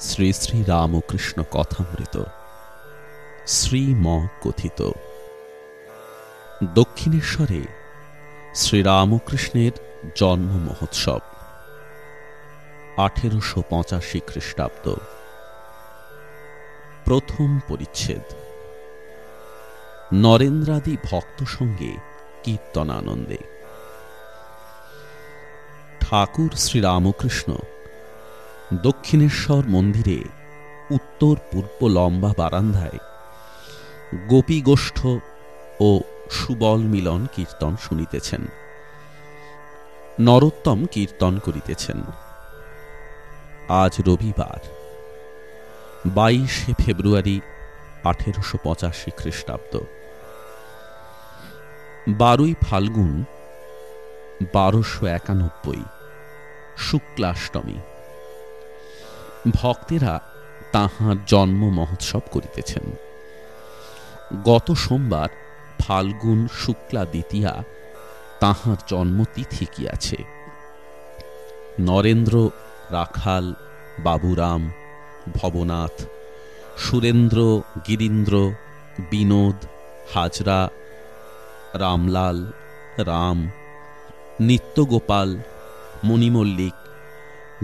শ্রী শ্রী রামকৃষ্ণ কথামৃত। শ্রীম কথিত দক্ষিণেশ্বরে শ্রীরামকৃষ্ণের জন্ম মহোৎসব। আঠেরোশো পঁচাশি খ্রিস্টাব্দ। প্রথম পরিচ্ছেদ। নরেন্দ্রাদি ভক্ত সঙ্গে কীর্তনানন্দে। ঠাকুর শ্রীরামকৃষ্ণ দক্ষিণেশ্বর মন্দিরে, উত্তর পূর্ব লম্বা বারান্দায় গোপীগোষ্ঠ ও সুবল মিলন কীর্তন শুনিতেছেন। নরোত্তম কীর্তন করিতেছেন। আজ রবিবার, বাইশে ফেব্রুয়ারি আঠেরোশো পঁচাশি খ্রিস্টাব্দ। বারোই ফাল্গুন বারোশো একানব্বই, শুক্লাষ্টমী। ভক্তেরা তাহার জন্ম মহোৎসব করিতেছেন। গত সোমবার ফাল্গুন শুক্লা দ্বিতীয়া তাহার জন্মতিথি কি আছে? নরেন্দ্র, রাখাল, বাবুরাম, ভবনাথ, সুরেন্দ্র, গিরীন্দ্র, বিনোদ, হাজরা, রামলাল, রাম, নিত্যগোপাল, মণিমল্লিক,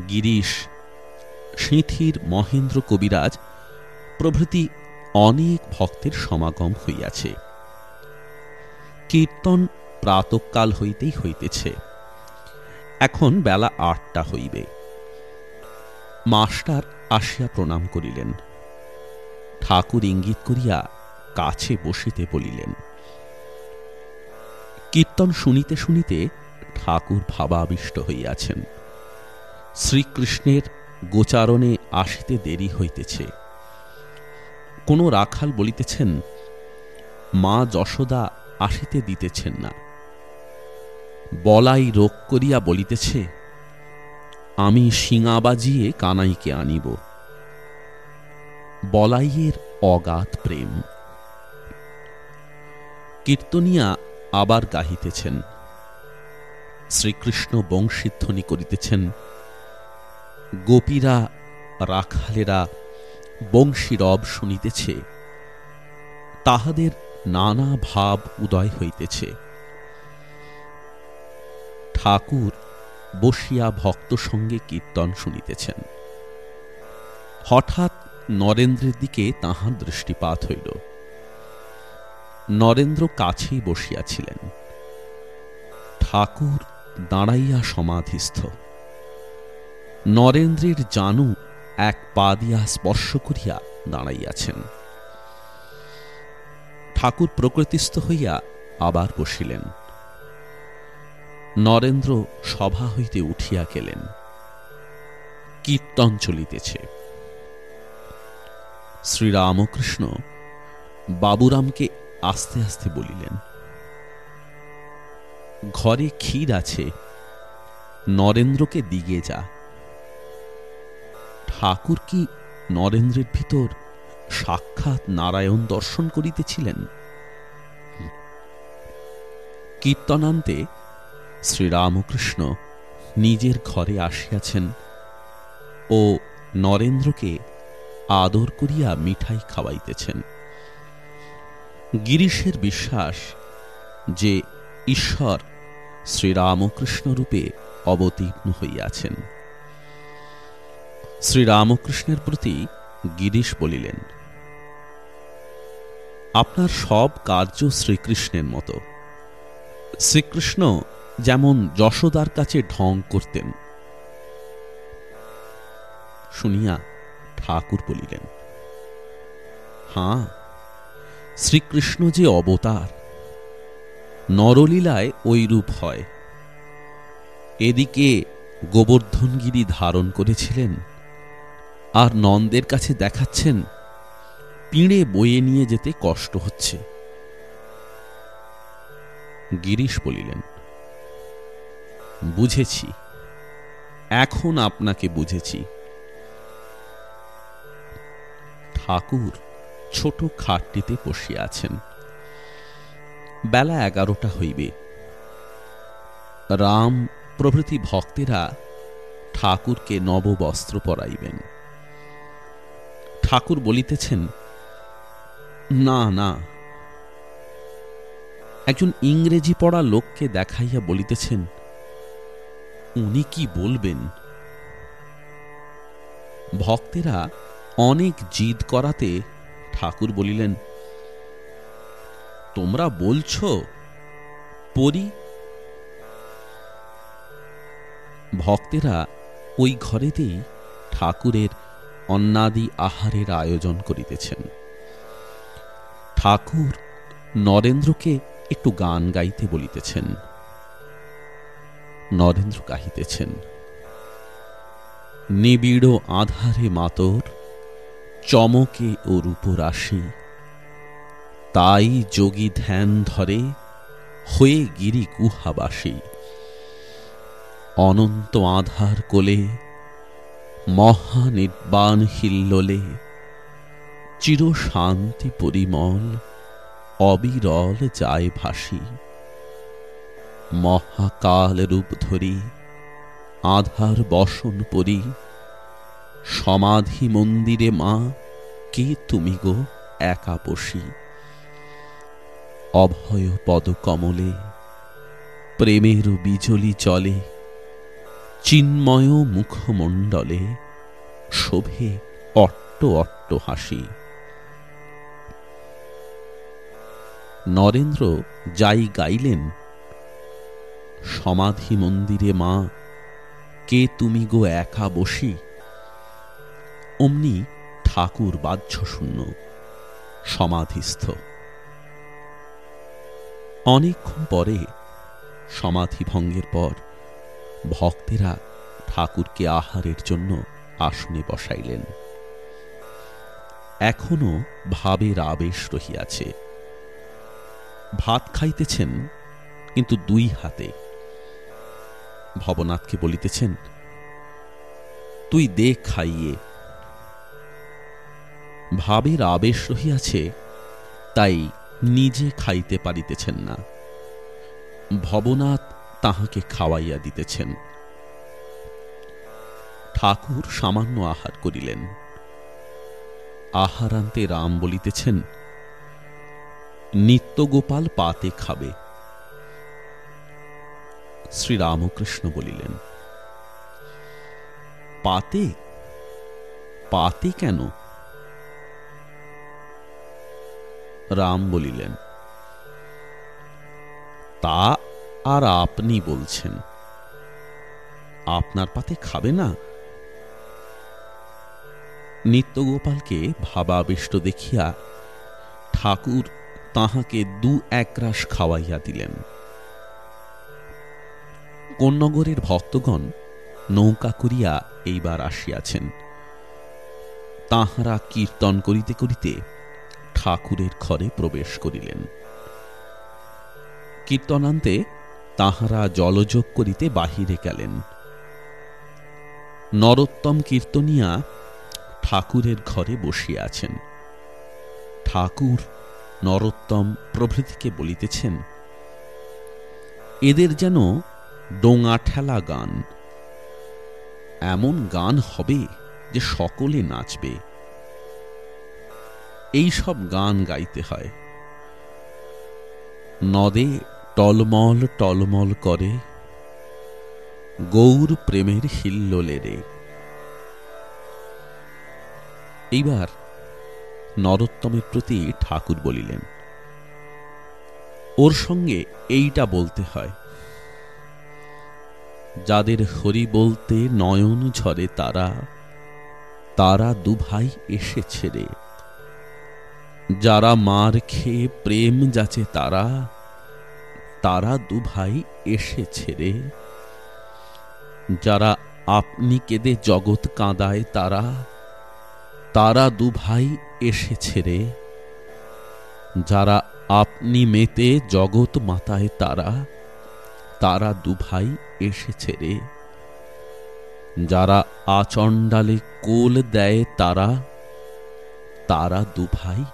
গিরিশ সিঁথির মহেন্দ্র কবিরাজ প্রভৃতি অনেক ভক্তের সমাগম হইয়াছে। কীর্তন প্রাতকাল হইতেই হইতেছে। এখন বেলা আটটা হইবে। মাস্টার আসিয়া প্রণাম করিলেন। ঠাকুর ইঙ্গিত করিয়া কাছে বসিতে বলিলেন, কীর্তন শুনিতে শুনিতে ঠাকুর ভাবাবিষ্ট হইয়াছেন। শ্রীকৃষ্ণের গোচারণে আসিতে দেরি হইতেছে। কোন রাখাল বলিতেছেন, মা যশোদা আসিতে দিতেছেন না। বলাই রোগ করিয়া বলিতেছে, আমি শিঙা বাজিয়ে কানাইকে আনিব। বলাইয়ের অগাধ প্রেম। কীর্তনিয়া আবার গাহিতেছেন। শ্রীকৃষ্ণ বংশীধ্বনি করিতেছেন গোপীরা, রাখালেরা বংশীরব শুনিতেছে। তাহাদের নানা ভাব উদয় হইতেছে। ঠাকুর বসিয়া ভক্ত সঙ্গে কীর্তন শুনিতেছেন। হঠাৎ নরেন্দ্রের দিকে তাহার দৃষ্টিপাত হইল। নরেন্দ্র কাছেই বসিয়াছিলেন। ঠাকুর দাঁড়াইয়া সমাধিস্থ। নরেন্দ্রের জানু এক পা দিয়া স্পর্শ করিয়া দাঁড়াইয়াছেন। ঠাকুর প্রকৃতিস্থ হইয়া আবার বসিলেন। নরেন্দ্র সভা হইতে উঠিয়া গেলেন। কীর্তন চলিতেছে। শ্রীরামকৃষ্ণ বাবুরামকে আস্তে আস্তে বলিলেন, ঘরে ক্ষীর আছে, নরেন্দ্রকে দিগে যা। ঠাকুর কি নরেন্দ্রের ভিতর সাক্ষাৎ নারায়ণ দর্শন করিতেছিলেন? কীর্তনান্তে শ্রীরামকৃষ্ণ নিজের ঘরে আসিয়াছেন ও নরেন্দ্রকে আদর করিয়া মিঠাই খাওয়াইতেছেন। গিরিশের বিশ্বাস যে ঈশ্বর শ্রীরামকৃষ্ণ রূপে অবতীর্ণ হইয়াছেন। শ্রীরামকৃষ্ণের প্রতি গিরিশ বলিলেন, আপনার সব কার্য শ্রীকৃষ্ণের মতো। শ্রীকৃষ্ণ যেমন যশোদার কাছে ঢং করতেন শুনিয়া ঠাকুর বলিলেন, হাঁ, শ্রীকৃষ্ণ যে অবতার, নরলীলায় ওই রূপ হয়। এদিকে গোবর্ধনগিরি ধারণ করেছিলেন আর নন্দের কাছে দেখাচ্ছেন, পিঁড়ে বয়ে নিয়ে যেতে কষ্ট হচ্ছে। গিরিশ বলিলেন, বুঝেছি, এখন আপনাকে বুঝেছি। ঠাকুর ছোট খাটটিতে বসিয়া আছেন। বেলা এগারোটা হইবে। রাম প্রভৃতি ভক্তেরা ঠাকুরকে নববস্ত্র পরাইবেন। ঠাকুর বলিতেছেন, না না। একজন ইংরেজি পড়া লোককে দেখাইয়া বলিতেছেন, উনি কি বলবেন? ভক্তেরা অনেক জিদ করাতে ঠাকুর বলিলেন, তোমরা বলছো, পরি? ভক্তেরা ওই ঘরেতেই ঠাকুরের অন্নাদি আহারের আয়োজন করিতেছেন। ঠাকুর নরেন্দ্রকে একটু গান গাইতে বলিতেছেন। নরেন্দ্র গাহিতেছেন নিবিড় আধারে মাতর, চমকে ও রূপরাশি, তাই যোগী ধ্যান ধরে হয়ে গিরি গুহাবাসী। অনন্ত আধার কোলে মহানির্বাণ হিল্লোলে চির শান্তি পরিমল অবিরল যায় ভাসি। মহাকাল রূপ ধরি, আধার বসন পরি, সমাধি মন্দিরে মা, কে তুমি গো একা বসি? অভয় পদ কমলে প্রেমের বিজলি চলে চিন্ময় মুখমণ্ডলে শোভে অট্ট অট্ট হাসি। নরেন্দ্র যাই গাইলেন, সমাধি মন্দিরে মা, কে তুমি গো একা বসি? অমনি ঠাকুর বাহ্যশূন্য, সমাধিস্থ। অনেকক্ষণ পরে সমাধি ভঙ্গের পর ভক্তেরা ঠাকুরকে আহারের জন্য আসনে বসাইলেন। এখনও ভাবের আবেশ রহিয়াছে। ভাত খাইতেছেন, কিন্তু দুই হাতে। ভবনাথকে বলিতেছেন, তুই দে খাইয়ে। ভাবের আবেশ রহিয়াছে, তাই নিজে খাইতে পারিতেছেন না। ভবনাথ তাহাকে খাওয়াইয়া দিতেছেন। ঠাকুর সামান্য আহার করিলেন। আহারান্তে রাম বলিতেছেন, নিত্যগোপাল পাতে খাবে। শ্রীরামকৃষ্ণ বলিলেন, পাতে? পাতে কেন? রাম বলিলেন, তা আর আপনি বলছেন। আপনার পাতে খাবে না? নিত্যগোপালকে ভাবাবিষ্ট দেখিয়া ঠাকুর তাহাকে দু একরাশ খাওয়াইয়া দিলেন। কোন্নগরের ভক্তগণ নৌকা করিয়া এইবার আসিয়াছেন। তাহারা কীর্তন করিতে করিতে ঠাকুরের ঘরে প্রবেশ করিলেন। কীর্তনান্তে তাহারা জলযোগ করিতে বাহিরে গেলেন। নরোত্তম কীর্তনিয়া ঠাকুরের ঘরে বসিয়া আছেন ঠাকুর নরোত্তম প্রভৃতিকে বলিতেছেন, এদের যেন ডোঙা ঠেলা গান। এমন গান হবে যে সকলে নাচবে। এই সব গান গাইতে হয়। নদে টলমল টলমল করে, গৌর প্রেমের হিল্লোলে রে। এইবার নরোত্তমের প্রতি ঠাকুর বলিলেন, ওর সঙ্গে এইটা বলতে হয়। যাদের হরি বলতে নয়ন ঝরে তারা তারা দুভাই এসেছে রে। যারা মার খেয়ে প্রেম যাচে তারা তারা দুভাই এসেছে রে। যারা আপনি কেঁদে জগৎ কাঁদায় তারা তারা দুভাই এসেছে রে। যারা আপনি মেতে জগৎ মাতায় তারা তারা দুভাই এসেছে রে। যারা আচণ্ডালে কোল দেয় তারা তারা দুভাই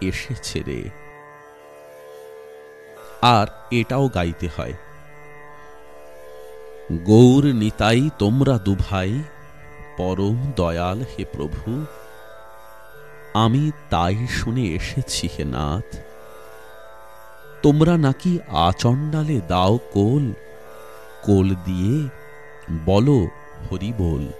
এসেছে রে। আর এটাও গাইতে হয়। গৌর নিতাই তোমরা দুভাই, পরম দয়াল হে প্রভু। আমি তাই শুনে এসেছি হে নাথ। তোমরা নাকি আচণ্ডালে দাও কোল কোল দিয়ে বলো হরি বল